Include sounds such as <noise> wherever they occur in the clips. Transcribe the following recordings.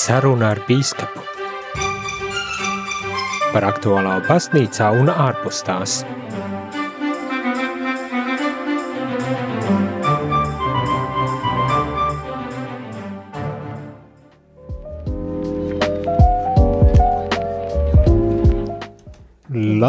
Saruna ar bīskapu par aktuālā baznīcā un ārpus tās.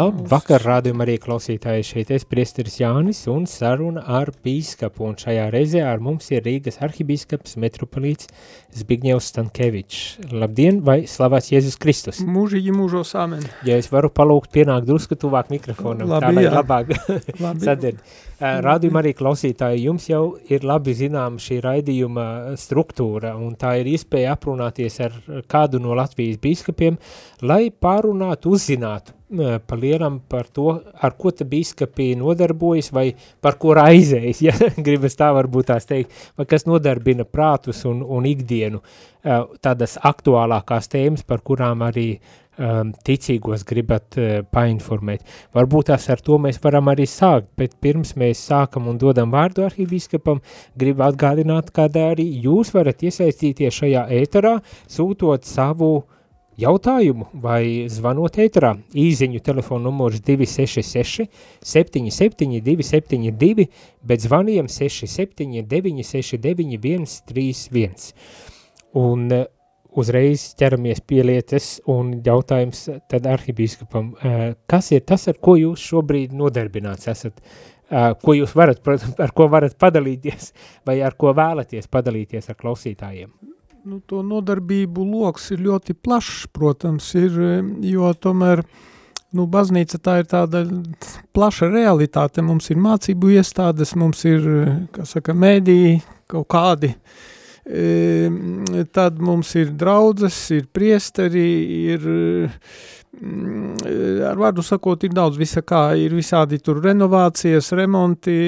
Labvakar, rādījumā arī klausītāji šeit es priesteris Jānis un saruna ar bīskapu, un šajā reizē ar mums ir Rīgas arhibīskaps metropolīts Zbigņevs Stankevičs. Labdien, vai slavēts Jēzus Kristus? Mūžīgi mūžos amen. Ja es varu palūgt pienākt drusku tuvāk mikrofonam, Labi, tā lai jā. labāk <laughs> sadzird. Rādījumā arī klausītāji, jums jau ir labi zinām šī raidījuma struktūra, un tā ir iespēja aprunāties ar kādu no Latvijas bīskapiem, lai pārunātu, uzzinātu pa lielam par to, ar ko te bīskapi nodarbojas, vai par ko raizējas, ja <laughs> gribas tā varbūt tās teikt, vai kas nodarbina prātus un, un ikdienu, eh, tādas aktuālākās tēmas, par kurām arī um, ticīgos gribat uh, painformēt. Varbūt tās ar to mēs varam arī sākt, bet pirms mēs sākam un dodam vārdu arhībiskapam, gribu atgādināt, ka arī jūs varat iesaistīties šajā ēterā, sūtot savu jautājumu vai zvanot ēterā. Īziņu telefonu numurs 266 77 272, bet zvaniem 67 969 131. Un uh, uzreiz ķeramies pie lietas un jautājums tad arhibīskapam, uh, kas ir tas, ar ko jūs šobrīd nodarbināts esat? Uh, ko jūs varat, ar ko varat padalīties vai ar ko vēlaties padalīties ar klausītājiem? Nu, to nodarbību loks ir ļoti plašs, protams, ir, jo tomēr, nu, baznīca tā ir tāda plaša realitāte, mums ir mācību iestādes, mums ir, kā saka, mēdī kaut kādi, e, tad mums ir draudzes, ir priesteri, ir, mm, ar vārdu sakot, ir daudz visa kā, ir visādi tur renovācijas, remonti,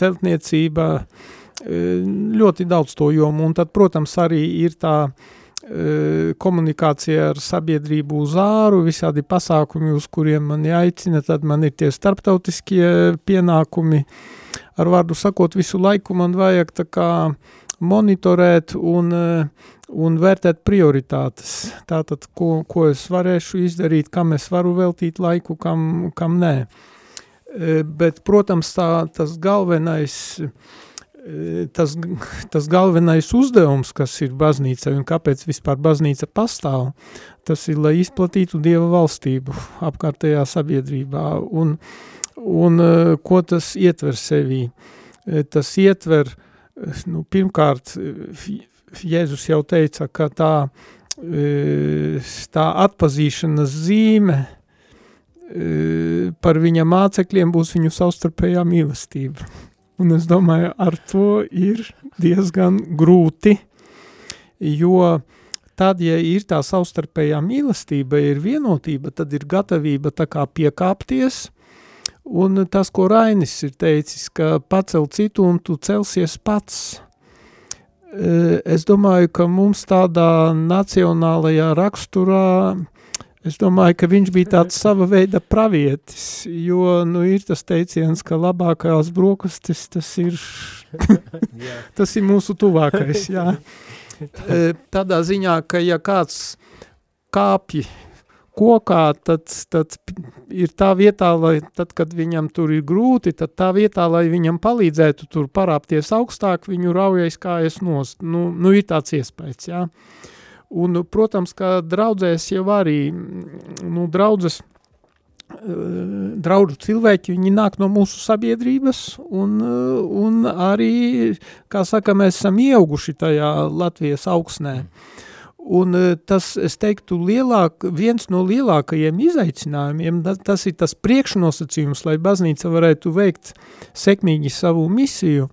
celtniecība, e, ļoti daudz to jomu, un tad, protams, arī ir tā komunikācija ar sabiedrību uz āru, visādi pasākumi, uz kuriem man jāicina, tad man ir tie starptautiskie pienākumi, ar vārdu sakot, visu laiku man vajag tā kā monitorēt un, un vērtēt prioritātes, tātad, ko, ko es varēšu izdarīt, kam es varu veltīt laiku, kam, kam nē. Bet, protams, tā, tas galvenais e, tas, tas galvenais uzdevums, kas ir baznīcai un kāpēc vispār baznīca pastāv, tas ir, lai izplatītu Dieva valstību apkārtējā sabiedrībā un, un e, ko tas ietver sevī. E, Tas ietver, e, nu, pirmkārt, Jēzus jau teica, ka tā, tā atpazīšanas zīme par viņa mācekļiem būs viņu savstarpējā mīlestība. Un es domāju, ar to ir diezgan grūti, jo tad, ja ir tā savstarpējā mīlestība, ir vienotība, tad ir gatavība tā kā piekāpties, un tas, ko Rainis ir teicis, ka pacel citu un tu celsies pats. Es domāju, ka mums tādā nacionālajā raksturā Es domāju, ka viņš bija tāds sava veida pravietis, jo, nu, ir tas teiciens, ka labākās brokastis tas ir, <laughs> tas ir mūsu tuvākais, jā. <laughs> E, Tādā ziņā, ka ja kāds kāpj kokā, tad, tad ir tā vietā, lai tad, kad viņam tur ir grūti, tad tā vietā, lai viņam palīdzētu tur parāpties augstāk, viņu raujais kājas nost. Nu, nu ir tāds iespējas, jā. Un, protams, ka draudzēs jau arī, nu, draudzes, draudzu cilvēki, viņi nāk no mūsu sabiedrības, un, un arī, kā saka, mēs esam ieauguši tajā Latvijas augsnē. Un tas, es teiktu, lielāk, viens no lielākajiem izaicinājumiem, tas ir tas priekšnosacījums, lai baznīca varētu veikt sekmīgi savu misiju,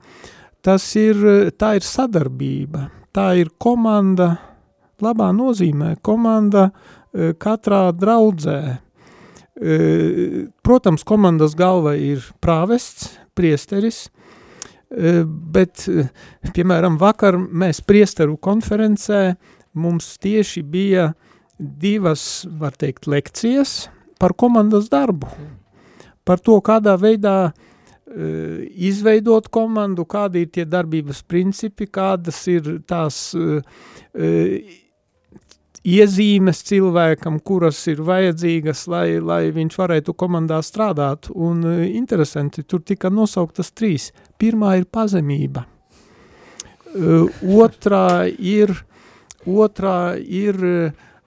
tas ir, tā ir sadarbība, tā ir komanda, labā nozīmē, komanda eh, katrā draudzē. Eh, Protams, komandas galva ir prāvests, priesteris, eh, bet, piemēram, vakar mēs priesteru konferencē, mums tieši bija divas, var teikt, lekcijas par komandas darbu, par to, kādā veidā izveidot komandu, kādi ir tie darbības principi, kādas ir tās iezīmes cilvēkam, kuras ir vajadzīgas, lai, lai viņš varētu komandā strādāt. Un interesanti, tur tika nosauktas trīs. Pirmā ir pazemība. Otrā ir, otrā ir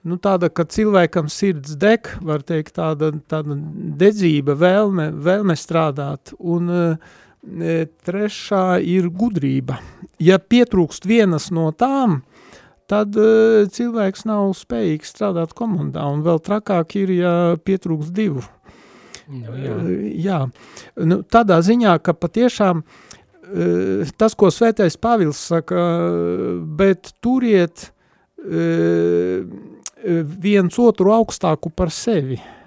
nu, tāda, ka cilvēkam sirds deg, var teikt, tāda, tāda dedzība, vēlme, vēlme strādāt. Un e, trešā ir gudrība. Ja pietrūkst vienas no tām, tad uh, cilvēks nav spējīgs strādāt komandā, un vēl trakāk ir, ja pietrūks divu. Nu, jā. Uh, jā. Nu, tādā ziņā, ka patiešām uh, tas, ko svētais Pāvils saka, bet turiet viens otru augstāku par sevi. Uh,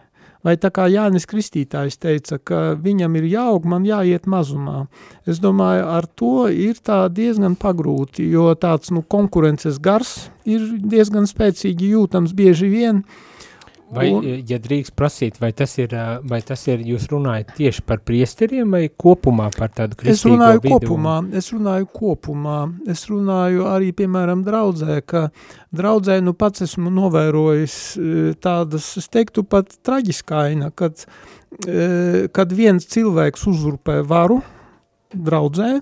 Vai tā kā Jānis Kristītājs teica, ka viņam ir jāaug, man jāiet mazumā. Es domāju, ar to ir tā diezgan pagrūti, jo tāds nu, konkurences gars ir diezgan spēcīgi jūtams bieži vien, uh, Vai, un, ja drīkst prasīt, vai tas, ir, vai tas ir, jūs runājat tieši par priesteriem vai kopumā par tādu kristīgo es runāju vidu? Kopumā, es runāju kopumā, es runāju arī, piemēram, draudzē, ka draudzē, nu pats esmu novērojis tādas, es teiktu pat traģiskaina, kad, kad viens cilvēks uzurpē varu draudzē,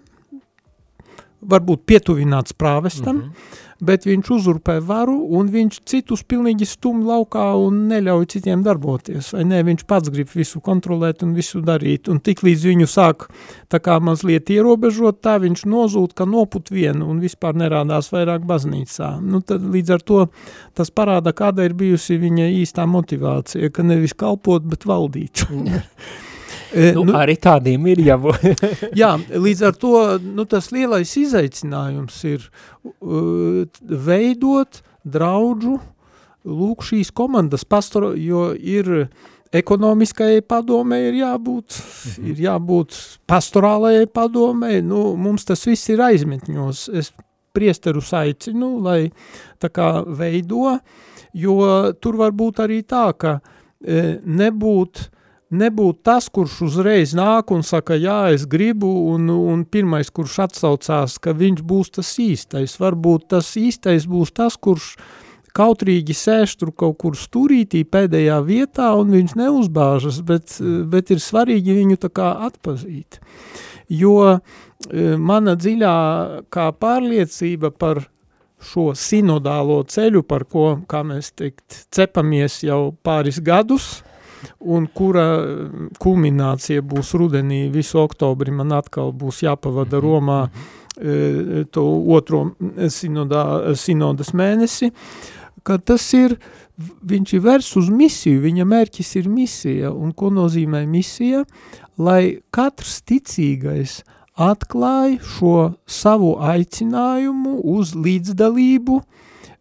varbūt pietuvināts prāvestam, mm -hmm bet viņš uzurpē varu un viņš citus pilnīgi stum laukā un neļauj citiem darboties, vai ne, viņš pats grib visu kontrolēt un visu darīt, un tik līdz viņu sāk tā kā mazliet ierobežot, tā viņš nozūt, ka noput vienu un vispār nerādās vairāk baznīcā. Nu, tad līdz ar to tas parāda, kāda ir bijusi viņa īstā motivācija, ka nevis kalpot, bet valdīt. <laughs> E, nu, nu, arī tādiem ir jau. <laughs> jā, līdz ar to nu, tas lielais izaicinājums ir uh, veidot draudžu lūk šīs komandas pastoru, jo ir ekonomiskajai padomē ir jābūt, mhm. ir jābūt pastorālajai padomē, nu, mums tas viss ir aizmetņos. Es priesterus aicinu, lai tā kā veido, jo tur var būt arī tā, ka e, nebūt nebūt tas, kurš uzreiz nāk un saka, jā, es gribu, un, un pirmais, kurš atsaucās, ka viņš būs tas īstais. Varbūt tas īstais būs tas, kurš kautrīgi sēž tur kaut kur stūrītī pēdējā vietā, un viņš neuzbāžas, bet, bet ir svarīgi viņu tā kā atpazīt. Jo e, mana dziļā kā pārliecība par šo sinodālo ceļu, par ko, kā mēs teikt, cepamies jau pāris gadus, un kura kulminācija būs rudenī, visu oktobri man atkal būs jāpavada mhm, Romā mhm. e, to otro sinodā, sinodas mēnesi, ka tas ir, viņš ir vērs uz misiju, viņa mērķis ir misija, un ko nozīmē misija? Lai katrs ticīgais atklāja šo savu aicinājumu uz līdzdalību uh,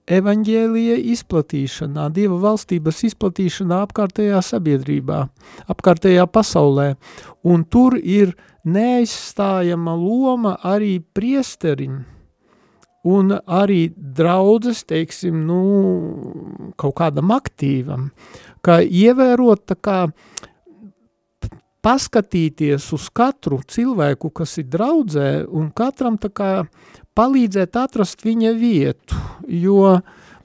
evaņģēlija izplatīšanā, Dieva valstības izplatīšanā apkārtējā sabiedrībā, apkārtējā pasaulē, un tur ir neaizstājama loma arī priesterim, un arī draudzes, teiksim, nu, kaut kādam aktīvam, kā ievērot tā kā paskatīties uz katru cilvēku, kas ir draudzē, un katram tā kā palīdzēt atrast viņa vietu, jo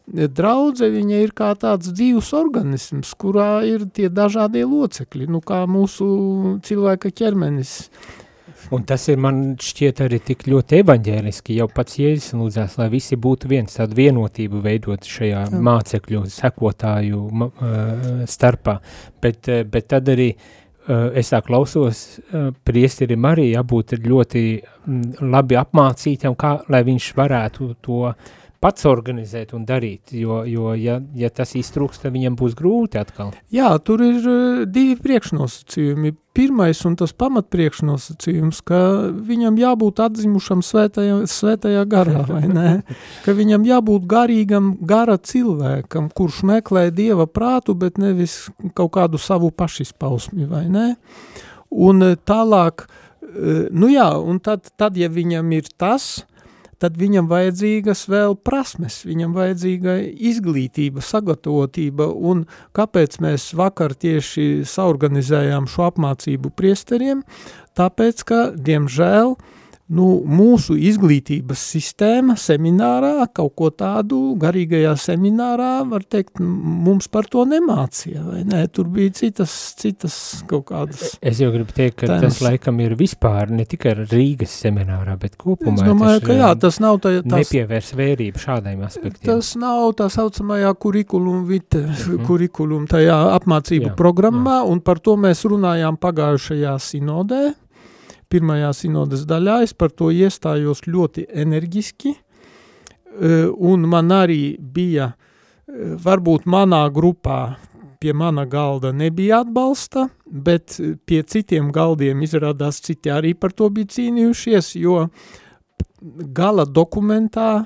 draudze viņa ir kā tāds dzīvs organisms, kurā ir tie dažādie locekļi, nu kā mūsu cilvēka ķermenis. Un tas ir man šķiet arī tik ļoti evaņģēliski, jau pats Jēzus lūdzās, lai visi būtu viens, tādu vienotību veidot šajā Jā. mācekļu, sekotāju starpā, bet, bet tad arī uh, es tā klausos, eh, priesterim arī jābūt ļoti mm, labi apmācītam, kā, lai viņš varētu to pats organizēt un darīt, jo, jo ja, ja tas iztrūks, tad viņam būs grūti atkal. Jā, tur ir uh, divi priekšnosacījumi. Pirmais un tas pamat priekšnosacījums, ka viņam jābūt atzimušam svētajā, svētajā garā, vai ne? <laughs> Ka viņam jābūt garīgam gara cilvēkam, kurš meklē Dieva prātu, bet nevis kaut kādu savu pašizpausmi, vai ne? Un uh, tālāk, uh, nu jā, un tad, tad ja viņam ir tas, tad viņam vajadzīgas vēl prasmes, viņam vajadzīga izglītība, sagatavotība, un kāpēc mēs vakar tieši saorganizējām šo apmācību priesteriem, tāpēc, ka, diemžēl, uh, nu, mūsu izglītības sistēma seminārā, kaut ko tādu garīgajā seminārā, var teikt, mums par to nemācīja, ne? Tur bija citas, citas kaut kādas. Es jau gribu teikt, ka tēmas. tas laikam ir vispār ne tikai Rīgas seminārā, bet kopumā. Es domāju, tas, ka jā, tas nav tā, tas, nepievērs vērību šādiem aspektiem. Tas nav tā saucamajā kurikulum vite, mm -hmm. kurikulum tajā apmācību jā, programmā, jā. un par to mēs runājām pagājušajā sinodē, pirmajā sinodas daļā, es par to iestājos ļoti enerģiski, e, un man arī bija, e, varbūt manā grupā, pie mana galda nebija atbalsta, bet pie citiem galdiem izrādās citi arī par to bija cīnījušies, jo gala dokumentā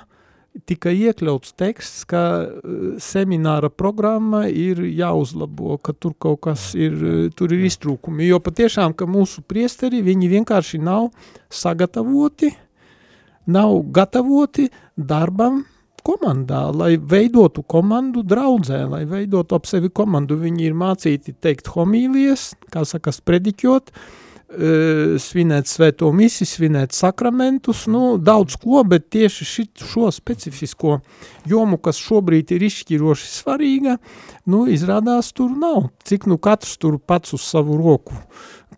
tika iekļauts teksts, ka eh, semināra programma ir jāuzlabo, ka tur kaut kas ir, eh, tur ir iztrūkumi, jo patiešām, ka mūsu priesteri, viņi vienkārši nav sagatavoti, nav gatavoti darbam komandā, lai veidotu komandu draudzē, lai veidotu ap sevi komandu. Viņi ir mācīti teikt homīlies, kā sakas, prediķot, uh, svinēt svēto misi, svinēt sakramentus, nu, daudz ko, bet tieši šit, šo specifisko jomu, kas šobrīd ir izšķiroši svarīga, nu, izrādās tur nav. Cik nu katrs tur pats uz savu roku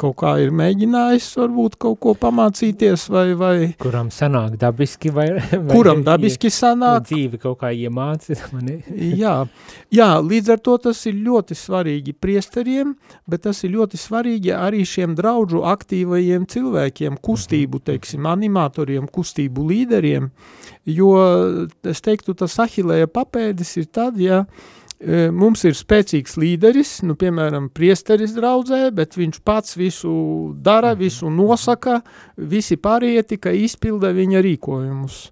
kaut kā ir mēģinājis varbūt kaut ko pamācīties vai... vai kuram sanāk dabiski vai... vai kuram dabiski sanāk. Dzīvi kaut kā iemāci. <laughs> jā, jā, līdz ar to tas ir ļoti svarīgi priesteriem, bet tas ir ļoti svarīgi arī šiem draudžu aktīvajiem cilvēkiem, kustību, teiksim, animatoriem, kustību līderiem, jo, es teiktu, tas ahilēja papēdis ir tad, ja mums ir spēcīgs līderis, nu, piemēram, priesteris draudzē, bet viņš pats visu dara, mhm. visu nosaka, visi pārējie tikai izpilda viņa rīkojumus.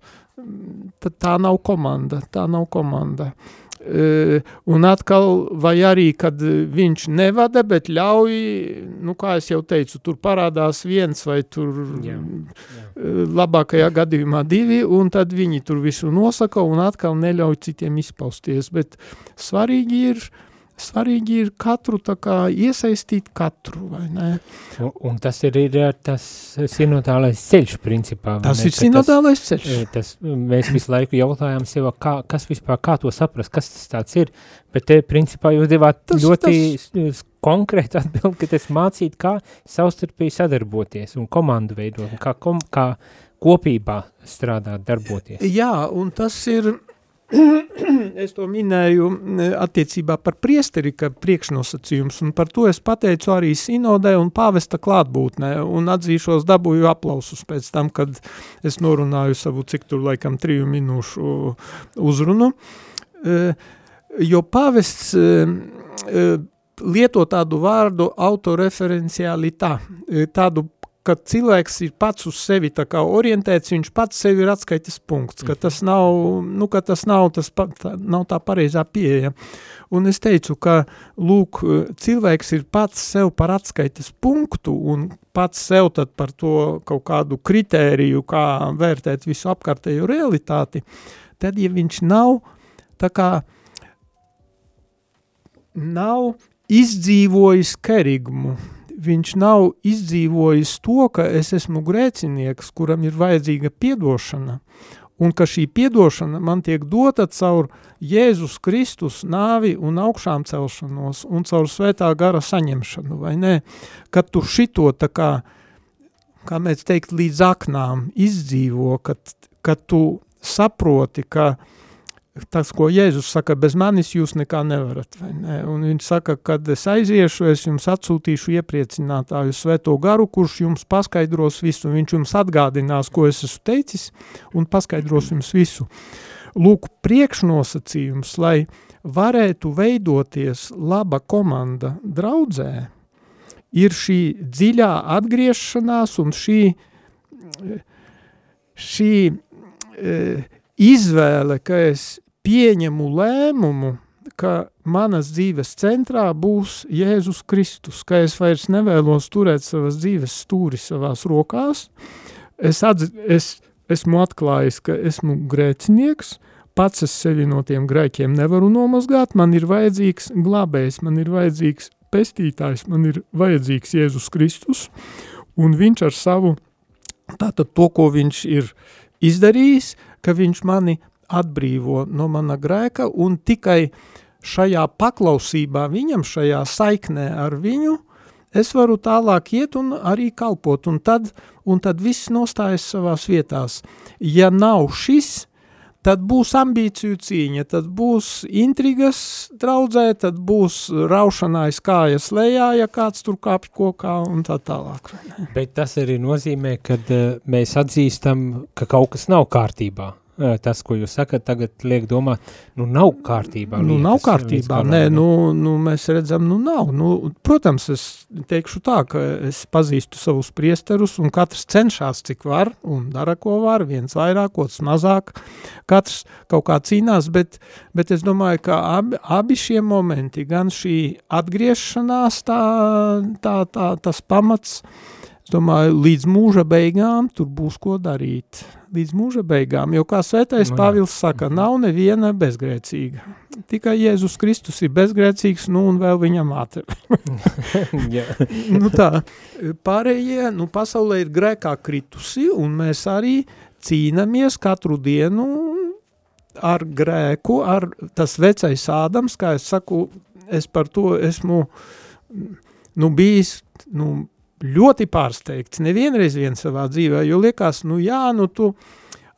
Tad tā nav komanda, tā nav komanda. Uh, un atkal, vai arī, kad viņš nevada, bet ļauj, nu, kā es jau teicu, tur parādās viens vai tur jā, jā. labākajā gadījumā divi, un tad viņi tur visu nosaka un atkal neļauj citiem izpausties, bet svarīgi ir uh, svarīgi ir katru tā kā iesaistīt katru, vai ne? Un, un tas ir, ir tas sinodālais ceļš, principā. Tas ne? ir sinodālais tas, ceļš. Eh, tas, mēs visu laiku jautājām sev, kā, kas vispār, kā to saprast, kas tas tāds ir, bet te, principā, jūs devāt tas, ļoti tas... konkrēti atbild, ka tas mācīt, kā savstarpīgi sadarboties un komandu veidot, un kā, kom, kā kopībā strādāt, darboties. Jā, un tas ir <clears throat> es to minēju attiecībā par priesteri, ka priekšnosacījums, un par to es pateicu arī sinodē un pāvesta klātbūtnē, un atzīšos dabūju aplausus pēc tam, kad es norunāju savu cik tur laikam triju minūšu uzrunu, e, jo pāvests e, e, lieto tādu vārdu autoreferenciālitā, tādu ka cilvēks ir pats uz sevi tā kā orientēts, viņš pats sevi ir atskaites punkts, ka tas nav, nu, ka tas nav, tas pa, tā, nav tā pareizā pieeja. Un es teicu, ka, lūk, cilvēks ir pats sev par atskaites punktu un pats sev tad par to kaut kādu kritēriju, kā vērtēt visu apkārtējo realitāti, tad, ja viņš nav tā kā, nav izdzīvojis kerigmu, viņš nav izdzīvojis to, ka es esmu grēcinieks, kuram ir vajadzīga piedošana, un ka šī piedošana man tiek dota caur Jēzus Kristus nāvi un augšām celšanos un caur svētā gara saņemšanu, vai ne? Kad tu šito tā kā, kā mēs teikt, līdz aknām izdzīvo, kad, kad tu saproti, ka uh, tas, ko Jēzus saka, bez manis jūs nekā nevarat, ne? Un viņš saka, kad es aiziešu, es jums atsūtīšu iepriecinātāju svēto garu, kurš jums paskaidros visu, viņš jums atgādinās, ko es esmu teicis, un paskaidros jums visu. Lūk, priekšnosacījums, lai varētu veidoties laba komanda draudzē, ir šī dziļā atgriešanās un šī, šī e, izvēle, ka es pieņemu lēmumu, ka manas dzīves centrā būs Jēzus Kristus, ka es vairs nevēlos turēt savas dzīves stūri savās rokās, es, atz, es esmu atklājis, ka esmu grēcinieks, pats es sevi no tiem grēkiem nevaru nomazgāt, man ir vajadzīgs glābējs, man ir vajadzīgs pestītājs, man ir vajadzīgs Jēzus Kristus, un viņš ar savu, tātad to, ko viņš ir izdarījis, ka viņš mani atbrīvo no mana grēka, un tikai šajā paklausībā viņam, šajā saiknē ar viņu, es varu tālāk iet un arī kalpot, un tad, un tad viss nostājas savās vietās. Ja nav šis, tad būs ambīciju cīņa, tad būs intrigas draudzē, tad būs raušanājs kājas lejā, ja kāds tur kāpj kokā un tā tālāk. Bet tas arī nozīmē, kad uh, mēs atzīstam, ka kaut kas nav kārtībā tas, ko jūs sakat, tagad liek domāt, nu nav kārtībā. Nu, lietas, nav kārtībā, nē, nu, nu, mēs redzam, nu nav. Nu, protams, es teikšu tā, ka es pazīstu savus priesterus, un katrs cenšas, cik var, un dara, ko var, viens vairāk, otrs mazāk, katrs kaut kā cīnās, bet, bet es domāju, ka abi, abi šie momenti, gan šī atgriešanās, tā, tā, tā, tas pamats, es domāju, līdz mūža beigām tur būs ko darīt līdz mūža beigām, jo, kā svētais nu, Pāvils saka, nav neviena bezgrēcīga. Tikai Jēzus Kristus ir bezgrēcīgs, nu un vēl viņa māte. <laughs> nu tā, pārējie, nu pasaulē ir grēkā kritusi, un mēs arī cīnamies katru dienu ar grēku, ar tas vecais ādams, kā es saku, es par to esmu, nu, bijis, nu, ļoti pārsteigts, nevienreiz vien savā dzīvē, jo liekas, nu jā, nu tu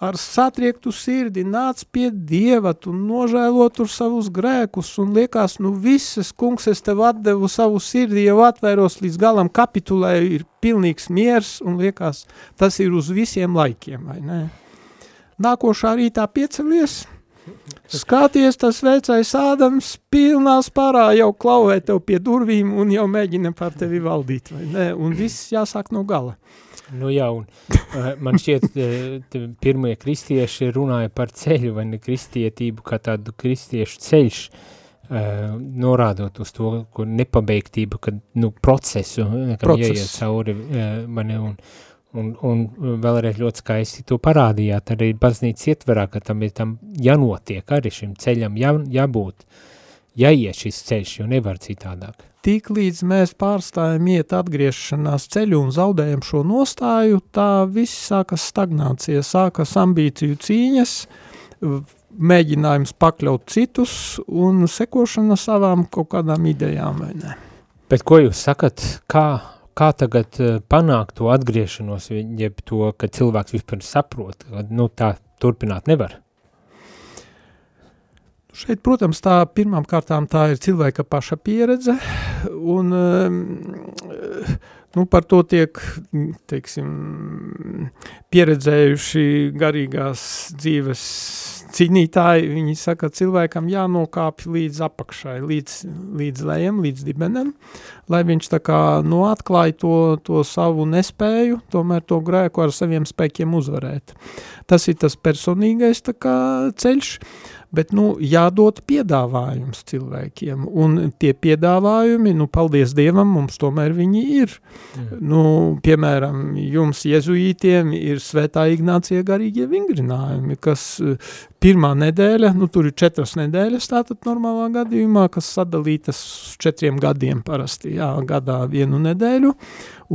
ar satriektu sirdi nāc pie Dieva, tu nožēlo tur savus grēkus, un liekas, nu visas, kungs, es tev atdevu savu sirdi, jau atvēros līdz galam kapitulēju, ir pilnīgs miers, un liekas, tas ir uz visiem laikiem, vai ne? Nākošā rītā piecelies, Skaties, tas vecais Ādams pilnā spārā jau klauvē tev pie durvīm un jau mēģina par tevi valdīt, vai ne? Un viss jāsāk no gala. Nu jā, un uh, man šķiet, uh, pirmie kristieši runāja par ceļu vai ne kristietību kā tādu kristiešu ceļš, uh, norādot uz to, ko nepabeigtību, kad, nu, procesu, kam Proces. jāiet cauri, uh, mani, un, Un, un vēlreiz ļoti skaisti to parādījāt arī baznīcas ietverā, ka tam ir tam jānotiek arī šim ceļam, jā, jābūt, jāiet šis ceļš, jo nevar citādāk. Tik līdz mēs pārstājam iet atgriešanās ceļu un zaudējam šo nostāju, tā viss sākas stagnācija, sākas ambīciju cīņas, mēģinājums pakļaut citus un sekošana savām kaut kādām idejām, vai ne? Bet ko jūs sakat, kā kā tagad eh, panākt to atgriešanos, jeb to, ka cilvēks vispār saprot, ka nu, tā turpināt nevar? Šeit, protams, tā pirmām kārtām tā ir cilvēka paša pieredze, un ehm, nu, par to tiek, teiksim, pieredzējuši garīgās dzīves cīnītāji, viņi saka, cilvēkam jānokāpj līdz apakšai, līdz, līdz lejam, līdz dibenam, lai viņš tā kā nu, atklāja to, to savu nespēju, tomēr to grēku ar saviem spēkiem uzvarēt. Tas ir tas personīgais tā kā ceļš, bet, nu, jādod piedāvājums cilvēkiem, un tie piedāvājumi, nu, paldies Dievam, mums tomēr viņi ir. Mm. Nu, piemēram, jums jezuītiem ir svētā Ignācija garīgie vingrinājumi, kas eh, pirmā nedēļa, nu, tur ir četras nedēļas tātad normālā gadījumā, kas sadalītas četriem gadiem parasti, jā, gadā vienu nedēļu,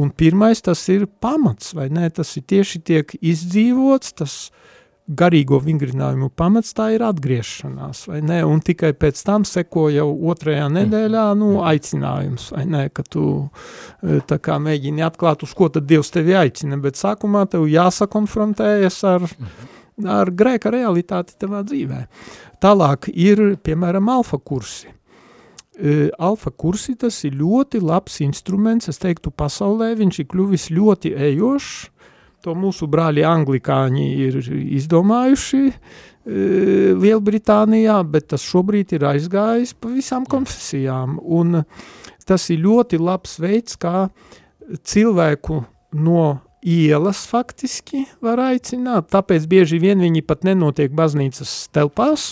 un pirmais tas ir pamats, vai ne, tas ir tieši tiek izdzīvots, tas garīgo vingrinājumu pamats tā ir atgriešanās, vai ne, un tikai pēc tam seko jau otrajā nedēļā, nu, aicinājums, vai ne, ka tu e, tā kā mēģini atklāt, uz ko tad Dievs tevi aicina, bet sākumā tev jāsakonfrontējas ar, ar grēka realitāti tavā dzīvē. Tālāk ir, piemēram, alfa kursi. Uh, alfa kursi tas ir ļoti labs instruments, es teiktu pasaulē, viņš ir kļuvis ļoti ejošs, to mūsu brāļi anglikāņi ir izdomājuši e, Lielbritānijā, bet tas šobrīd ir aizgājis pa visām konfesijām, un tas ir ļoti labs veids, kā cilvēku no ielas faktiski var aicināt, tāpēc bieži vien viņi pat nenotiek baznīcas telpās,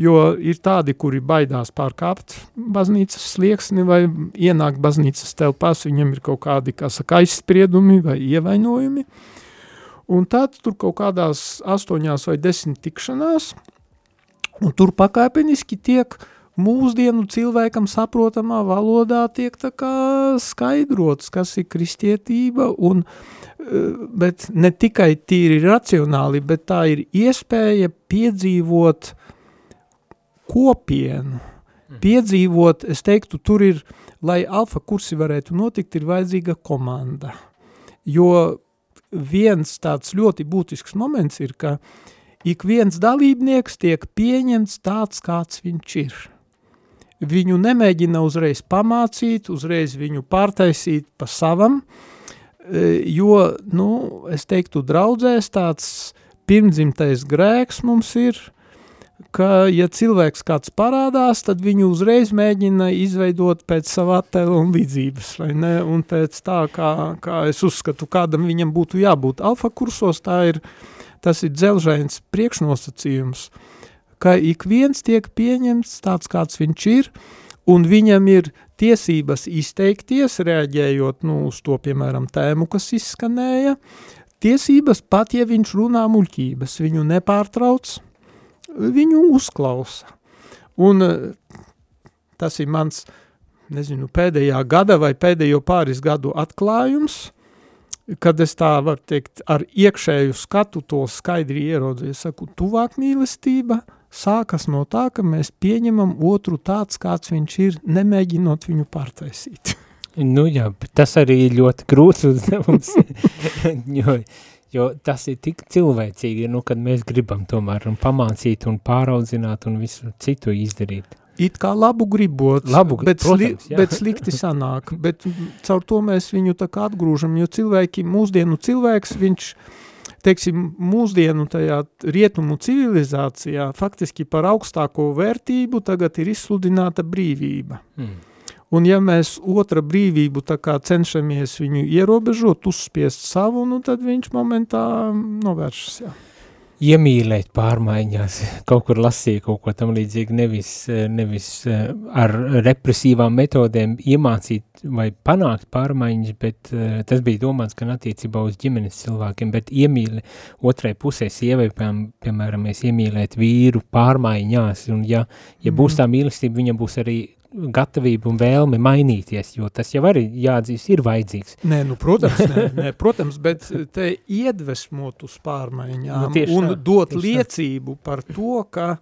jo ir tādi, kuri baidās pārkāpt baznīcas slieksni vai ienākt baznīcas telpās, viņam ir kaut kādi, kā saka, aizspriedumi vai ievainojumi, uh, Un tad tur kaut kādās astoņās vai desmit tikšanās, un tur pakāpeniski tiek mūsdienu cilvēkam saprotamā valodā tiek tā kā skaidrots, kas ir kristietība, un, bet ne tikai tīri racionāli, bet tā ir iespēja piedzīvot kopienu, mhm. piedzīvot, es teiktu, tur ir, lai alfa kursi varētu notikt, ir vajadzīga komanda, jo viens tāds ļoti būtisks moments ir, ka ik viens dalībnieks tiek pieņemts tāds, kāds viņš ir. Viņu nemēģina uzreiz pamācīt, uzreiz viņu pārtaisīt pa savam, e, jo, nu, es teiktu, draudzēs tāds pirmdzimtais grēks mums ir, ka, ja cilvēks kāds parādās, tad viņu uzreiz mēģina izveidot pēc sava attēla un līdzības, vai ne, un pēc tā, kā, kā es uzskatu, kādam viņam būtu jābūt. Alfa kursos tā ir, tas ir dzelžains priekšnosacījums, ka ik viens tiek pieņemts tāds, kāds viņš ir, un viņam ir tiesības izteikties, reaģējot nu, uz to, piemēram, tēmu, kas izskanēja, tiesības pat, ja viņš runā muļķības, viņu nepārtrauc, viņu uzklausa. Un eh, tas ir mans, nezinu, pēdējā gada vai pēdējo pāris gadu atklājums, kad es tā varu teikt, ar iekšēju skatu to skaidri ierodzīju, saku, tuvāk mīlestība sākas no tā, ka mēs pieņemam otru tāds, kāds viņš ir, nemēģinot viņu pārtaisīt. Nu jā, tas arī ļoti grūts uzdevums, <laughs> jo jo tas ir tik cilvēcīgi, nu, kad mēs gribam tomēr un pamācīt un pāraudzināt un visu citu izdarīt. It kā labu gribot, labu, bet, protams, sli, bet slikti sanāk, <laughs> bet caur to mēs viņu tā kā atgrūžam, jo cilvēki, mūsdienu cilvēks, viņš, teiksim, mūsdienu tajā rietumu civilizācijā faktiski par augstāko vērtību tagad ir izsludināta brīvība. Hmm. Un ja mēs otra brīvību tā kā cenšamies viņu ierobežot, uzspiest savu, nu tad viņš momentā novēršas, jā. Iemīlēt pārmaiņās, kaut kur lasīja kaut ko tam līdzīgi, nevis, nevis eh, ar represīvām metodēm iemācīt vai panākt pārmaiņas, bet uh, tas bija domāts gan attiecībā uz ģimenes cilvēkiem, bet iemīli otrai pusē sievai, piemēram, mēs iemīlēt vīru pārmaiņās, un ja, ja būs mhm. tā mīlestība, viņa būs arī gatavību un vēlmi mainīties, jo tas jau arī jāatzīst ir vajadzīgs. Nē, nu, protams, nē, <laughs> nē, protams, bet te iedvesmot uz pārmaiņām nu, un tā, dot liecību tā. par to, ka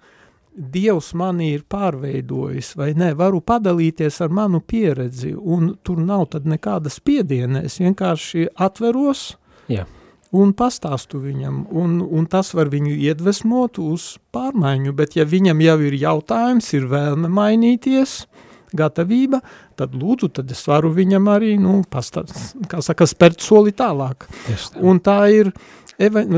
Dievs mani ir pārveidojis, vai ne, varu padalīties ar manu pieredzi, un tur nav tad nekāda spiediena, es vienkārši atveros, Jā un pastāstu viņam, un, un tas var viņu iedvesmot uz pārmaiņu, bet ja viņam jau ir jautājums, ir vēlme mainīties, gatavība, tad lūdzu, tad es varu viņam arī, nu, pastāst, kā saka, spērt soli tālāk. Un tā ir, uh,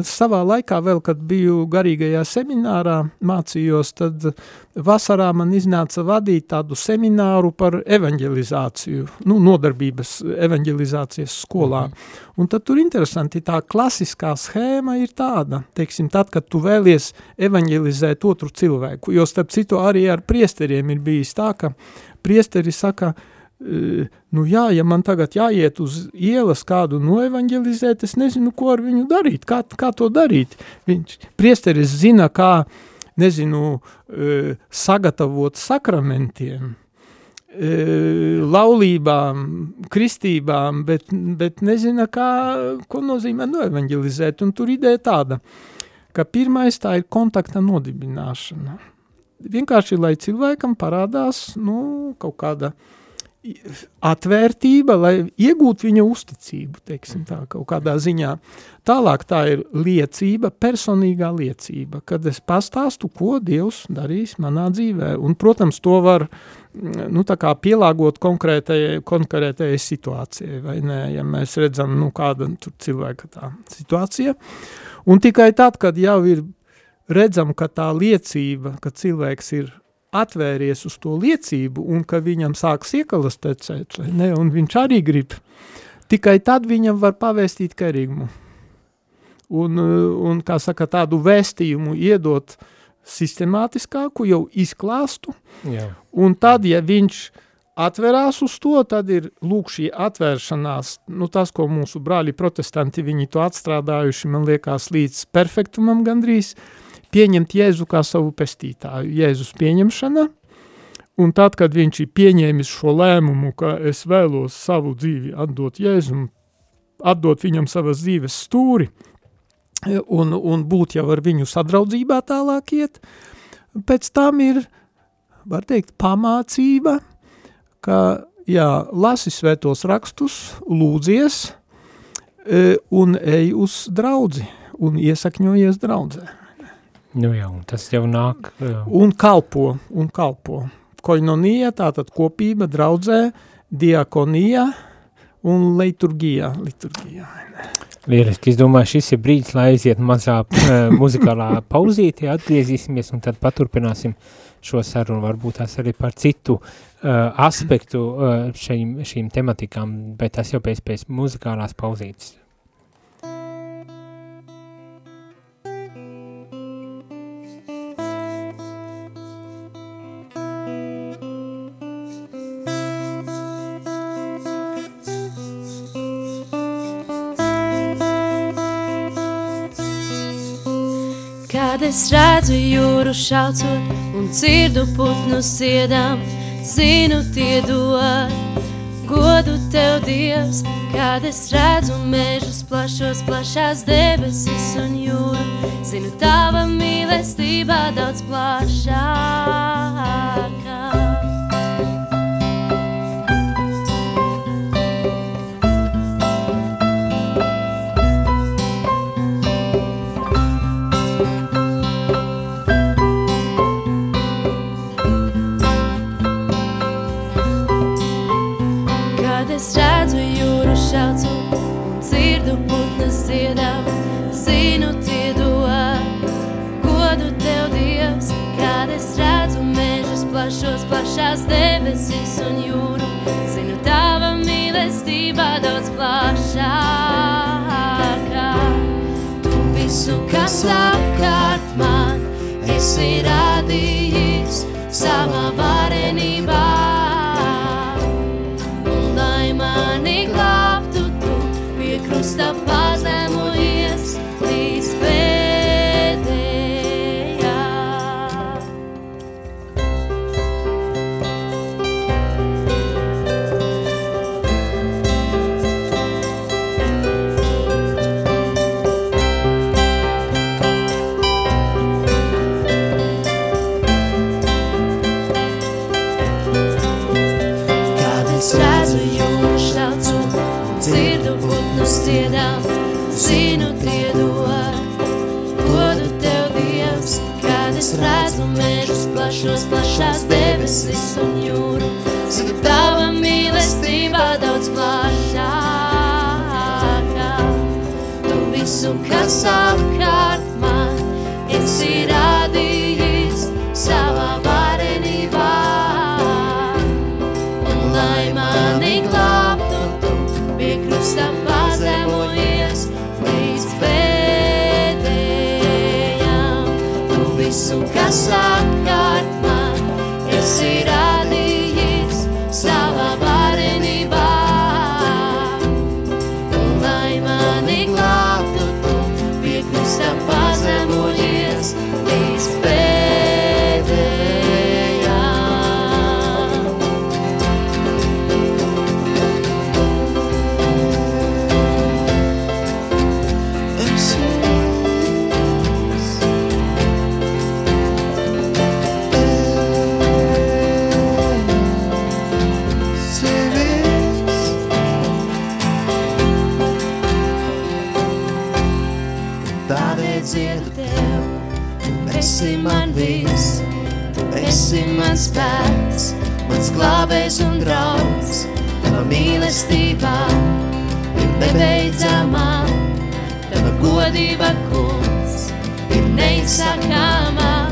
savā laikā vēl, kad biju garīgajā seminārā, mācījos, tad vasarā man iznāca vadīt tādu semināru par evanģelizāciju, nu, nodarbības evanģelizācijas skolā. -hmm. Un tad tur interesanti, tā klasiskā schēma ir tāda, teiksim, tad, kad tu vēlies evanģelizēt otru cilvēku, jo starp citu arī ar priesteriem ir bijis tā, ka priesteri saka, uh, nu jā, ja man tagad jāiet uz ielas kādu noevanģelizēt, es nezinu, ko ar viņu darīt, kā, kā to darīt. Viņš, priesteris zina, kā, nezinu, sagatavot sakramentiem, laulībām, kristībām, bet, bet nezina, kā, ko nozīmē noevanģelizēt, un tur ideja tāda, ka pirmais tā ir kontakta nodibināšana. Vienkārši, lai cilvēkam parādās, nu, kaut kāda uh, atvērtība, lai iegūtu viņa uzticību, teiksim tā, kaut kādā ziņā. Tālāk tā ir liecība, personīgā liecība, kad es pastāstu, ko Dievs darīs manā dzīvē. Un, protams, to var nu, pielāgot konkrētajai, konkrētajai situācijai, vai ne, ja mēs redzam, nu, kāda tur cilvēka tā situācija. Un tikai tad, kad jau ir redzam, ka tā liecība, ka cilvēks ir atvērties uz to liecību un ka viņam sāks iekalas tecēt, ne, un viņš arī grib, tikai tad viņam var pavēstīt karīgumu. Un, un, kā saka, tādu vēstījumu iedot sistemātiskāku, jau izklāstu, Jā. un tad, ja viņš atverās uz to, tad ir lūk šī atvēršanās, nu tas, ko mūsu brāļi protestanti, viņi to atstrādājuši, man liekas, līdz perfektumam gandrīz, uh, pieņemt Jēzu kā savu pestītāju. Jēzus pieņemšana un tad, kad viņš ir pieņēmis šo lēmumu, ka es vēlos savu dzīvi atdot Jēzum, atdot viņam savas dzīves stūri, un, un būt jau ar viņu sadraudzībā tālāk iet, pēc tam ir, var teikt, pamācība, ka, jā, lasi svētos rakstus, lūdzies, e, un ej uz draudzi, un iesakņojies draudzē. Nu jā, un tas jau nāk. Jā. Un kalpo, un kalpo. Koinonija, tātad kopība draudzē, diakonija un liturgija. liturgija. Lieliski, es domāju, šis ir brīdis, lai aiziet mazā uh, muzikālā pauzītē, atgriezīsimies un tad paturpināsim šo sarunu, varbūt tās arī par citu uh, aspektu uh, šīm, šīm tematikām, bet tas jau pēc, pēc muzikālās pauzītes. Es redzu jūru šaucot un dzirdu putnu siedām, zinu tie dod godu tev Dievs. Kad es redzu mežus plašos, plašās debesis un jūru, zinu tava mīlestība daudz plašāk. Plašos, plašās debesis un jūru. Zinu, tava mīlestība daudz plašākā. Tu visu, kas apkārt man, esi radījis savā varenībā. Plašos, plašās debesis un jūru. Zinu tava mīlestībā daudz plašākā. Tu visu, kas apkārt man, esi radījis savā varenībā. Un lai mani glābtu tu pie krustam esi mans glābējs un draugs, tava mīlestībā ir nebeidzamā, tava godība kungs ir neizsakāmā,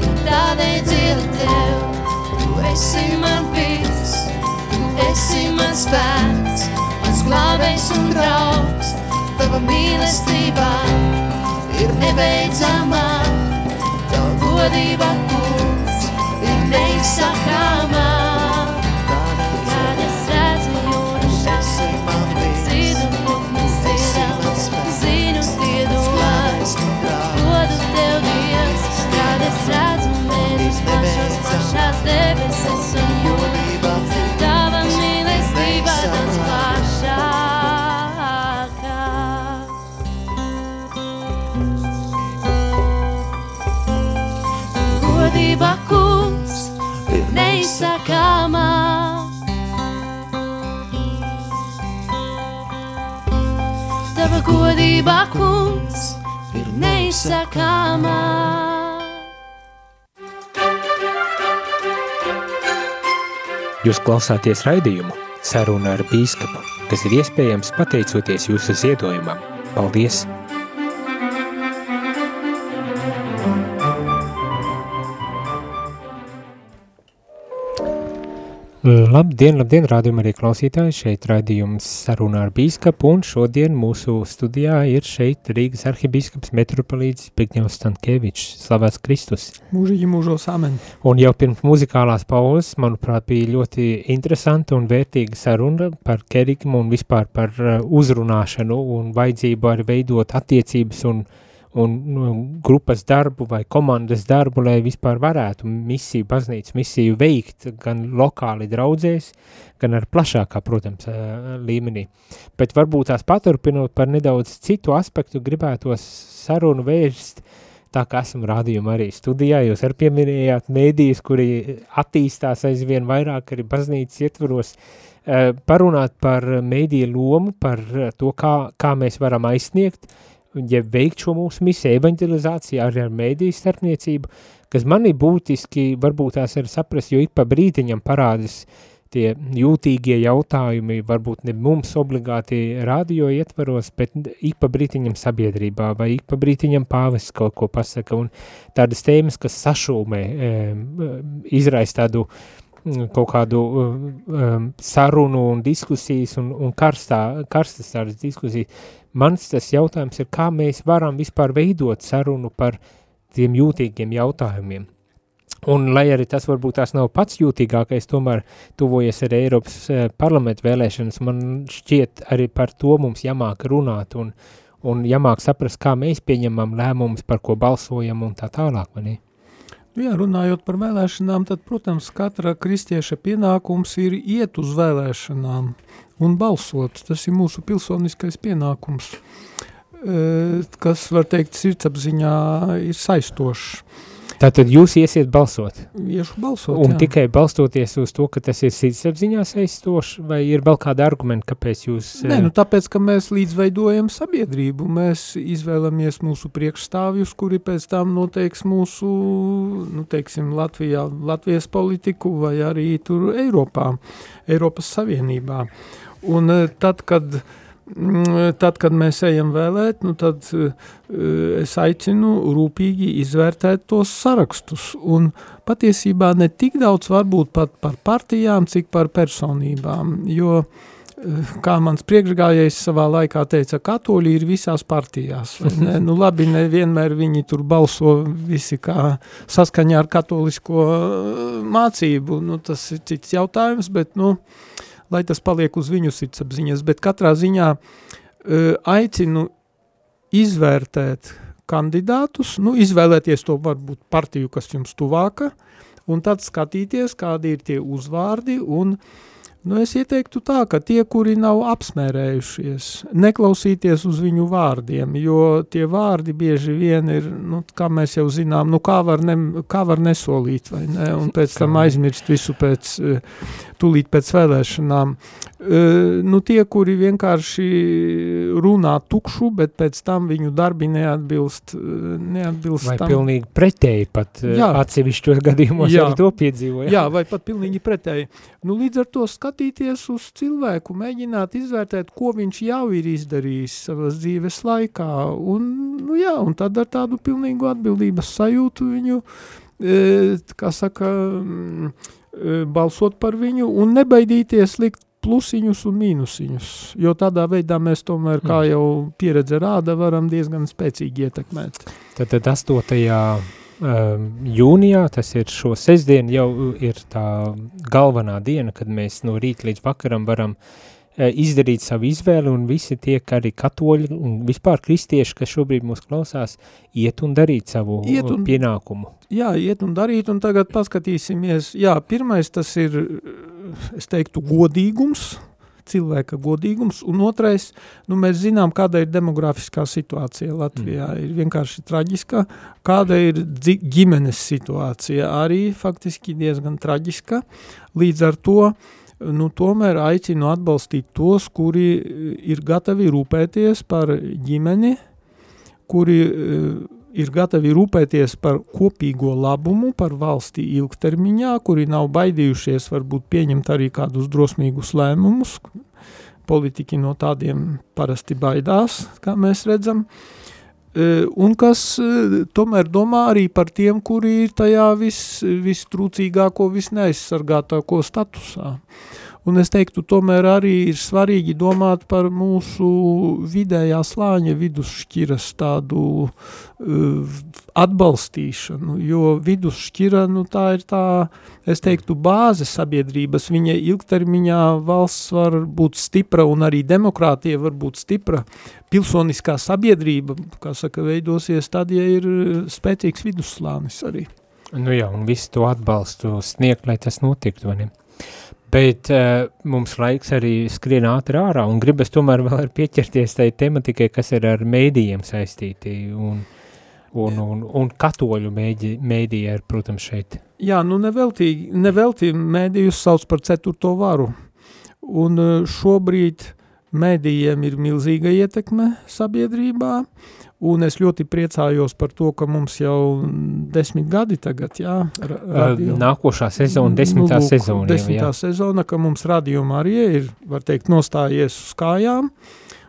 un tādēļ dziedu tev, tu esi man viss, tu esi mans spēks, mans glābējs un draugs, tava mīlestībā ir nebeidzamā, Tava godība, kungs, ir neizsakāmā. Tava godība kungs ir neizsakāmā. Jūs klausāties raidījumu Saruna ar bīskapu, kas ir iespējams pateicoties jūsu ziedojumam. Paldies! Labdien, labdien, rādījumā arī klausītāji, šeit raidījums sarunā ar bīskapu, un šodien mūsu studijā ir šeit Rīgas arhibīskaps metropolīdis Bigņevs Stankēvičs, slavēts Kristus. Mūžīgi mūžos amen. Un jau pirms muzikālās pauzes, manuprāt, bija ļoti interesanta un vērtīga saruna par kerigmu un vispār par uh, uzrunāšanu un vajadzību arī veidot attiecības un uh, un nu, grupas darbu vai komandas darbu, lai vispār varētu misiju, baznīcas misiju veikt gan lokāli draudzēs, gan ar plašākā, protams, līmenī. Bet varbūt tās paturpinot par nedaudz citu aspektu, gribētos sarunu vērst, tā kā esam rādījumi arī studijā, jūs arī pieminējāt mēdījus, kuri attīstās aizvien vairāk arī baznīcas ietvaros, parunāt par mēdīju lomu, par to, kā, kā mēs varam aizsniegt, ja veikt šo mūsu misiju, evanģelizāciju arī ar mēdīju starpniecību, kas man ir būtiski, varbūt tās ir saprast, jo ik pa brītiņam parādas tie jūtīgie jautājumi, varbūt ne mums obligāti radio ietvaros, bet ik pa brītiņam sabiedrībā, vai ik pa brītiņam pāvests kaut ko pasaka, un tādas tēmas, kas sašūmē, izraisa tādu mm, kaut kādu um, sarunu un diskusijas un, un karstā, karstas tādas diskusijas, Mans tas jautājums ir, kā mēs varam vispār veidot sarunu par tiem jūtīgiem jautājumiem. Un, lai arī tas varbūt tās nav pats jūtīgākais, tomēr tuvojas arī Eiropas eh, parlamentu vēlēšanas, man šķiet arī par to mums jāmāk runāt un, un jāmāk saprast, kā mēs pieņemam lēmumus, par ko balsojam un tā tālāk, vai ne? Jā, runājot par vēlēšanām, tad, protams, katra kristieša pienākums ir iet uz vēlēšanām un balsot. Tas ir mūsu pilsoniskais pienākums, eh, kas, var teikt, sirdsapziņā ir saistošs. Tātad jūs iesiet balsot? Iešu balsot, Un jā. tikai balstoties uz to, ka tas ir sirdsapziņā saistošs, vai ir vēl kāda argumenta, kāpēc jūs... Nē, eh, nu tāpēc, ka mēs līdzveidojam sabiedrību, mēs izvēlamies mūsu priekšstāvjus, kuri pēc tam noteiks mūsu, nu teiksim, Latvijā, Latvijas politiku vai arī tur Eiropā, Eiropas Savienībā. Un eh, tad, kad, tad, kad mēs ejam vēlēt, nu tad eh, es aicinu rūpīgi izvērtēt tos sarakstus. Un patiesībā ne tik daudz varbūt pat par partijām, cik par personībām, jo eh, kā mans priekšgājējs savā laikā teica, katoļi ir visās partijās. Ne? Nu, labi, nevienmēr viņi tur balso visi kā saskaņā ar katolisko eh, mācību. Nu, tas ir cits jautājums, bet, nu, lai tas paliek uz viņu sirdsapziņas. Bet katrā ziņā uh, aicinu izvērtēt kandidātus, nu, izvēlēties to varbūt partiju, kas jums tuvāka, un tad skatīties, kādi ir tie uzvārdi, un nu, es ieteiktu tā, ka tie, kuri nav apsmērējušies, neklausīties uz viņu vārdiem, jo tie vārdi bieži vien ir, nu, kā mēs jau zinām, nu, kā var, ne, kā var nesolīt, vai ne, un pēc tam aizmirst visu pēc, eh, tūlīt pēc vēlēšanām. Uh, nu, tie, kuri vienkārši runā tukšu, bet pēc tam viņu darbi neatbilst, eh, neatbilst Vai tam. pilnīgi pretēji pat eh, Jā. atsevišķos gadījumos Jā. arī to piedzīvoja? Jā, vai pat pilnīgi pretēji. Nu, līdz ar to skatīties uz cilvēku, mēģināt izvērtēt, ko viņš jau ir izdarījis savas dzīves laikā, un, nu, jā, un tad ar tādu pilnīgu atbildības sajūtu viņu, e, kā saka, mm, e, balsot par viņu un nebaidīties likt plusiņus un mīnusiņus, jo tādā veidā mēs tomēr, kā jau pieredze rāda, varam diezgan spēcīgi ietekmēt. Tad, tad 8. Um, jūnijā, tas ir šo sestdienu, jau ir tā galvenā diena, kad mēs no rīta līdz vakaram varam uh, izdarīt savu izvēli, un visi tiek arī katoļi un vispār kristieši, kas šobrīd mūs klausās, iet un darīt savu Iet un... pienākumu. Jā, iet un darīt, un tagad paskatīsimies. Jā, pirmais tas ir, es teiktu, godīgums. Cilvēka godīgums, un otrais, nu, mēs zinām, kāda ir demografiskā situācija Latvijā, mm. ir vienkārši traģiska, kāda ir ģimenes situācija, arī faktiski diezgan traģiska, līdz ar to, nu, tomēr aicinu atbalstīt tos, kuri ir gatavi rūpēties par ģimeni, kuri ir gatavi rūpēties par kopīgo labumu, par valsti ilgtermiņā, kuri nav baidījušies varbūt pieņemt arī kādus drosmīgus lēmumus. Politiķi no tādiem parasti baidās, kā mēs redzam. E, un kas e, tomēr domā arī par tiem, kuri ir tajā vis, vistrūcīgāko, visneaizsargātāko statusā. Uh, Un es teiktu, tomēr arī ir svarīgi domāt par mūsu vidējā slāņa vidusšķiras tādu uh, atbalstīšanu, jo vidusšķira, nu tā ir tā, es teiktu, bāze sabiedrības, viņa ilgtermiņā valsts var būt stipra un arī demokrātija var būt stipra, pilsoniskā sabiedrība, kā saka, veidosies tad, ja ir spēcīgs vidusslānis arī. Nu jā, un visu to atbalstu sniegt, lai tas notiktu, vai ne? Bet uh, mums laiks arī skrien ātri ārā, un gribas tomēr vēl pieķerties tai tematikai, kas ir ar mēdījiem saistīti, un, un, un, un katoļu mēdī, mēdīja ir, protams, šeit. Jā, nu neveltīgi, neveltīgi mēdījus sauc par ceturto varu, un šobrīd mēdījiem ir milzīga ietekme sabiedrībā, uh, Un es ļoti priecājos par to, ka mums jau desmit gadi tagad, jā, radio. Nākošā sezona, desmitā nu, lūk, sezona. Desmitā jā. sezona, ka mums radioma arī ir, var teikt, nostājies uz kājām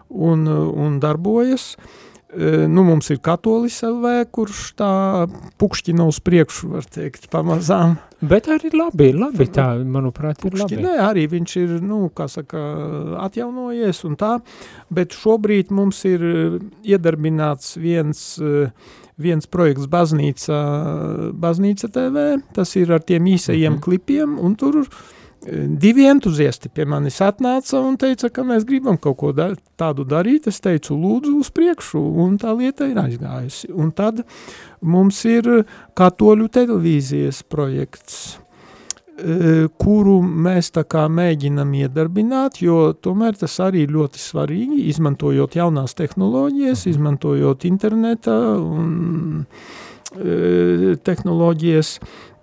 un, un darbojas. Uh, nu, mums ir katolis LV, kurš tā pukšķina uz priekšu, var teikt, pamazām. Bet arī labi, labi tā, manuprāt, ir labi. Nē, arī viņš ir, nu, kā saka, atjaunojies un tā, bet šobrīd mums ir iedarbināts viens, viens projekts Baznīca, Baznīca TV, tas ir ar tiem īsajiem mm -hmm. klipiem, un tur divi entuziasti pie manis atnāca un teica, ka mēs gribam kaut ko da tādu darīt. Es teicu, lūdzu, uz priekšu, un tā lieta ir aizgājusi. Un tad mums ir katoļu televīzijas projekts, e, kuru mēs tā kā mēģinam iedarbināt, jo tomēr tas arī ļoti svarīgi, izmantojot jaunās tehnoloģijas, izmantojot interneta un e, tehnoloģijas,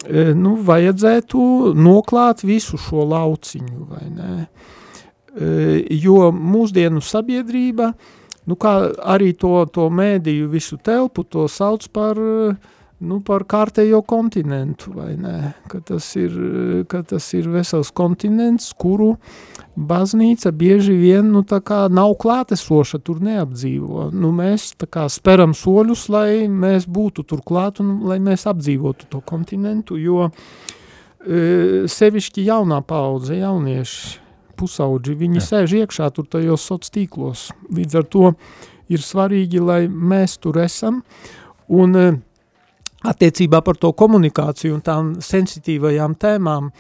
E, nu, vajadzētu noklāt visu šo lauciņu, vai ne? E, jo mūsdienu sabiedrība, nu, kā arī to, to mēdīju visu telpu, to sauc par uh, nu, par kārtējo kontinentu, vai ne? Ka tas, ir, ka tas ir vesels kontinents, kuru baznīca bieži vien nu, nav klātesoša, tur neapdzīvo. Nu, mēs speram soļus, lai mēs būtu tur klāt un lai mēs apdzīvotu to kontinentu, jo e, sevišķi jaunā paudze, jaunieši, pusauģi, viņi Jā. sēž iekšā tur tajos soc tīklos. Līdz ar to ir svarīgi, lai mēs tur esam un e, attiecībā par to komunikāciju un tām sensitīvajām tēmām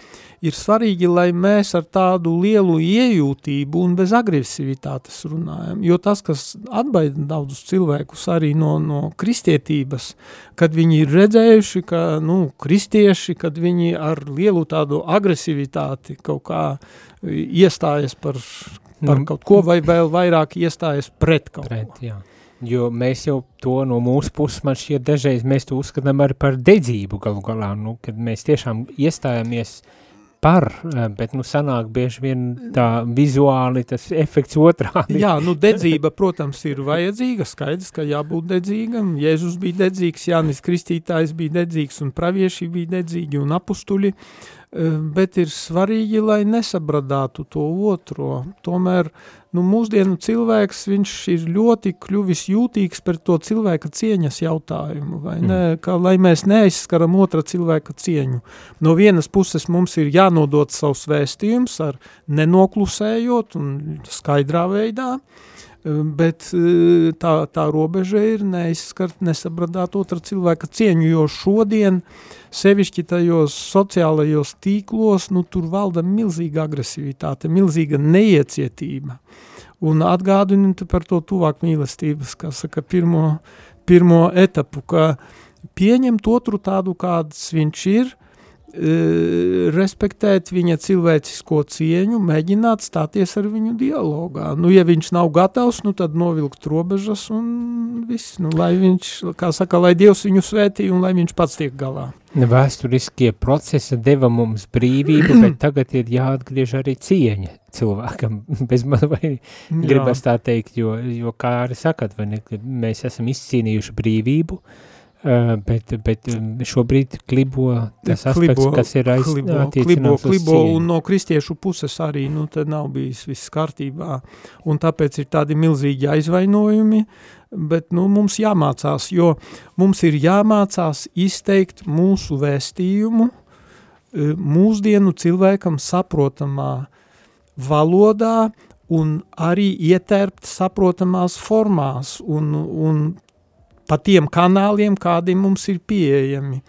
ir svarīgi, lai mēs ar tādu lielu iejūtību un bez agresivitātes runājam, jo tas, kas atbaida daudzus cilvēkus arī no, no kristietības, kad viņi ir redzējuši, ka, nu, kristieši, kad viņi ar lielu tādu agresivitāti kaut kā iestājas par, par nu, kaut ko vai vēl vairāk iestājas pret kaut pret, ko. Jā. Jo mēs jau to no mūsu puses, man šķiet, dažreiz mēs to uzskatām arī par dedzību galu galā, nu, kad mēs tiešām iestājāmies par, eh, bet, nu, sanāk bieži vien tā vizuāli tas efekts otrādi. Jā, nu, dedzība, protams, ir vajadzīga, skaidrs, ka jābūt dedzīgam, Jēzus bija dedzīgs, Jānis Kristītājs bija dedzīgs un pravieši bija dedzīgi un apustuļi, eh, bet ir svarīgi, lai nesabradātu to otro, tomēr, nu, mūsdienu cilvēks, ir ļoti kļuvis jūtīgs par to cilvēka cieņas jautājumu, ne, mm. ka, lai mēs neaizskaram otra cilvēka cieņu. No vienas puses mums ir jānodot savus vēstījums ar nenoklusējot un skaidrā veidā, bet e, tā, tā robeža ir neizskart, nesabradāt otra cilvēka cieņu, jo šodien sevišķi tajos sociālajos tīklos, nu tur valda milzīga agresivitāte, milzīga neiecietība. Un atgādinu par to tuvāk mīlestības, kā saka, pirmo, pirmo etapu, ka pieņemt otru tādu, kāds viņš ir, respektēt viņa cilvēcisko cieņu, mēģināt stāties ar viņu dialogā. Nu, ja viņš nav gatavs, nu, tad novilkt robežas un viss. Nu, lai viņš, kā saka, lai Dievs viņu svētī un lai viņš pats tiek galā. Vēsturiskie procesi deva mums brīvību, bet <clears throat> tagad ir jāatgriež arī cieņa cilvēkam, <laughs> bez man vai gribas tā teikt, jo, jo kā arī sakat, vai ne, mēs esam izcīnījuši brīvību, uh, Uh, bet, bet šobrīd klibo tas klibo, aspekts, kas ir aiz, klibo, klibo, klibo un no kristiešu puses arī, nu, tad nav bijis viss kārtībā, un tāpēc ir tādi milzīgi aizvainojumi, bet, nu, mums jāmācās, jo mums ir jāmācās izteikt mūsu vēstījumu mūsdienu cilvēkam saprotamā valodā un arī ietērpt saprotamās formās un, un pa tiem kanāliem, kādi mums ir pieejami.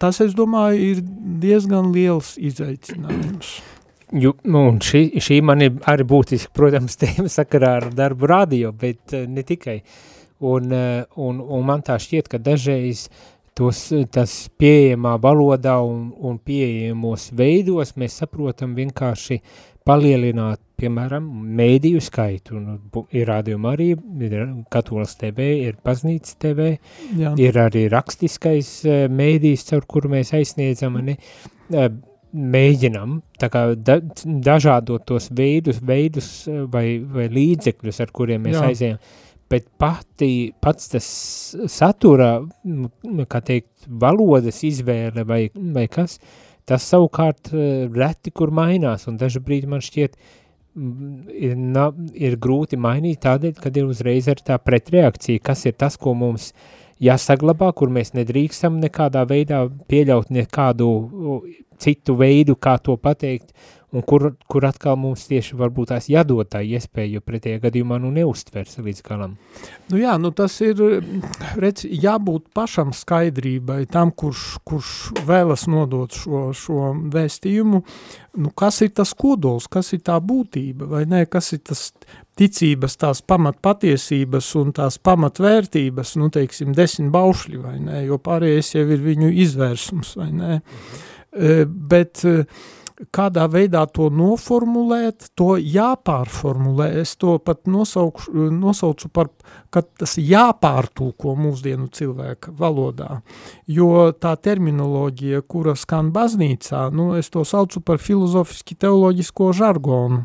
Tas, es domāju, ir diezgan liels izaicinājums. Ju, nu, un šī, šī man ir arī būtiski, protams, <laughs> tēma sakarā ar darbu radio, bet uh, ne tikai. Un, uh, un, un man tā šķiet, ka dažreiz tos, tas pieejamā valodā un, un pieejamos veidos mēs saprotam vienkārši palielināt, piemēram, mēdīju skaitu. Un ir rādījuma arī, ir katolas TV, ir baznīca TV, Jā. ir arī rakstiskais e, mēdījis, caur kuru mēs aizsniedzam, ne, e, mēģinam, tā kā da, dažādot tos veidus, veidus e, vai, vai līdzekļus, ar kuriem mēs Jā. aizējam, bet pati, pats tas satura, kā teikt, valodas izvēle vai, vai kas, uh, Tas savukārt eh, reti kur mainās, un dažu brīdi man šķiet, ir, na, ir grūti mainīt tādēļ, kad ir uzreiz ar tā pretreakcija, kas ir tas, ko mums jāsaglabā, kur mēs nedrīkstam nekādā veidā pieļaut nekādu citu veidu, kā to pateikt, un kur, kur atkal mums tieši varbūt tās jādod tā iespēja, jo pretējā gadījumā nu neustvers līdz galam. Nu jā, nu tas ir, redz, jābūt pašam skaidrībai tam, kurš, kurš vēlas nodot šo, šo vēstījumu, nu kas ir tas kodols, kas ir tā būtība, vai ne, kas ir tas ticības, tās pamatpatiesības un tās pamatvērtības, nu teiksim, desmit baušļi, vai ne, jo pārējais jau ir viņu izvērsums, vai ne, mhm. bet kādā veidā to noformulēt, to jāpārformulē. Es to pat nosaukšu, nosaucu par, ka tas jāpārtulko mūsdienu cilvēka valodā, jo tā terminoloģija, kura skan baznīcā, nu, es to saucu par filozofiski teoloģisko žargonu.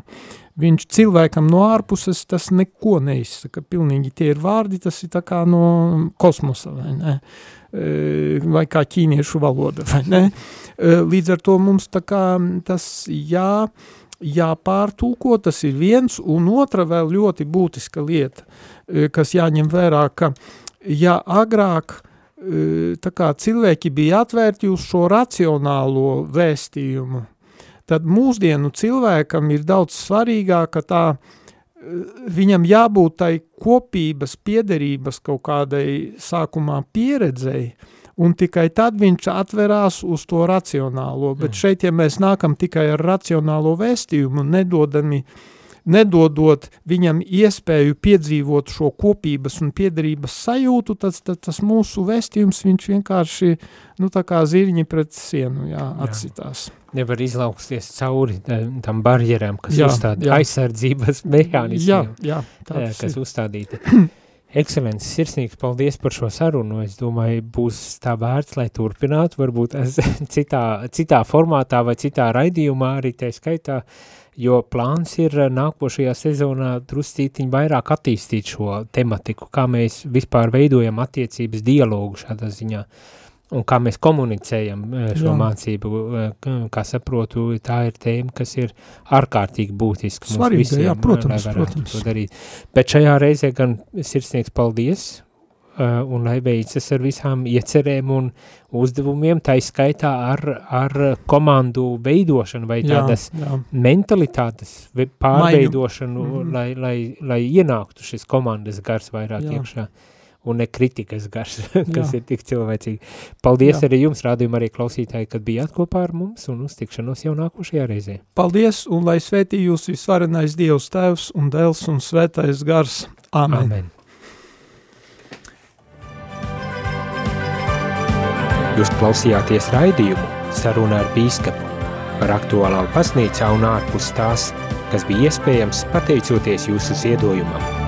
Viņš cilvēkam no ārpuses tas neko neizsaka, pilnīgi tie ir vārdi, tas ir tā kā no kosmosa, vai ne? Vai kā ķīniešu valoda, vai ne? Līdz ar to mums tā kā tas jā, jāpārtulko, tas ir viens, un otra vēl ļoti būtiska lieta, kas jāņem vērā, ka ja agrāk tā kā cilvēki bija atvērti uz šo racionālo vēstījumu, tad mūsdienu cilvēkam ir daudz svarīgāka tā, viņam jābūt tai kopības, piederības kaut kādai sākumā pieredzei, un tikai tad viņš atverās uz to racionālo. Bet mm. šeit, ja mēs nākam tikai ar racionālo vēstījumu, nedodami, nedodot viņam iespēju piedzīvot šo kopības un piederības sajūtu, tad, tad tas mūsu vēstījums viņš vienkārši, nu tā kā zirņi pret sienu, jā, atsitās. Jā. Nevar izlauksties cauri tam barjerām, kas jā, uzstāda jā. aizsardzības mehānismiem, jā, jā, kas uzstādīti. Ekscelences, sirsnīgs paldies par šo sarunu. Es domāju, būs tā vērts, lai turpinātu, varbūt <laughs> citā, citā formātā vai citā raidījumā arī tā skaitā, jo plāns ir nākošajā sezonā druscītiņ vairāk attīstīt šo tematiku, kā mēs vispār veidojam attiecības dialogu šādā ziņā. Un kā mēs komunicējam eh, šo Jā. mācību, eh, kā saprotu, tā ir tēma, kas ir ārkārtīgi būtiska Svarīga, visiem, jā, protams, protams. to darīt. Bet šajā reizē gan sirsnieks paldies, un lai veicas ar visām iecerēm un uzdevumiem, tā izskaitā ar, ar komandu veidošanu vai tādas jā, jā. mentalitātes pārveidošanu, mm. lai, lai, lai ienāktu šis komandas gars vairāk jā. iekšā un ne kritikas gars, <laughs> kas Jā. ir tik cilvēcīgi. Paldies Jā. arī jums, rādījumā arī klausītāji, kad bijāt kopā ar mums un uztikšanos jau nākošajā reizē. Paldies, un lai svētī jūs visvarenais Dievs Tēvs un Dēls un svētais gars. Amen. Amen. Jūs klausījāties raidījumu saruna ar bīskapu par aktuālā baznīcā un ārpus tās, kas bija iespējams pateicoties jūsu ziedojumam.